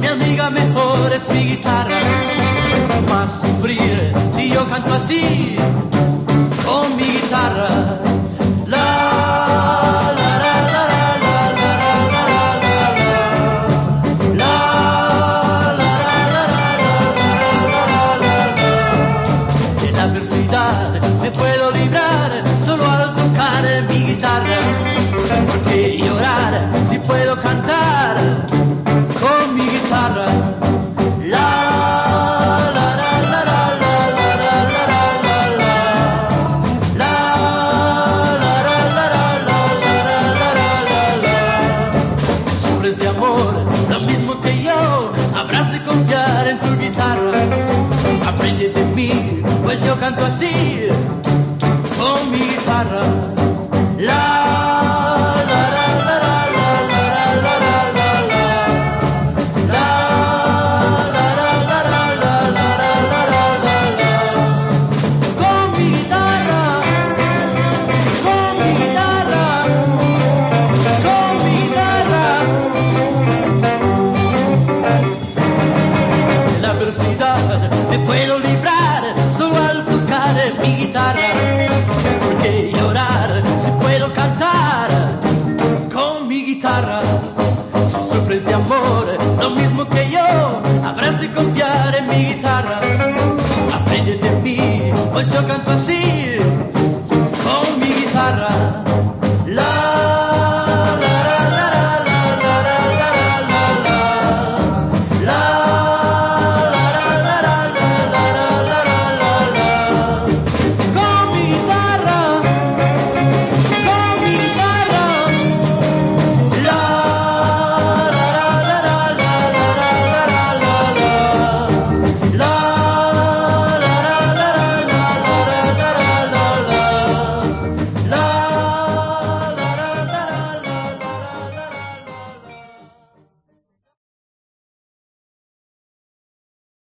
mi amiga mejor es mi guitarra. Más sufrir si yo canto así con mi guitarra. La me puedo librar solo al tocar mi guitarra si puedo cantar guitarra. Aprende de mí, pues yo canto así, con mi guitarra. me puedo librar solo al tocar mi guitarra. Porque llorar si puedo cantar con mi guitarra? Si sufres de amor, lo mismo que yo, habrás de confiar en mi guitarra. Aprende de mí, pues yo canto así con mi guitarra.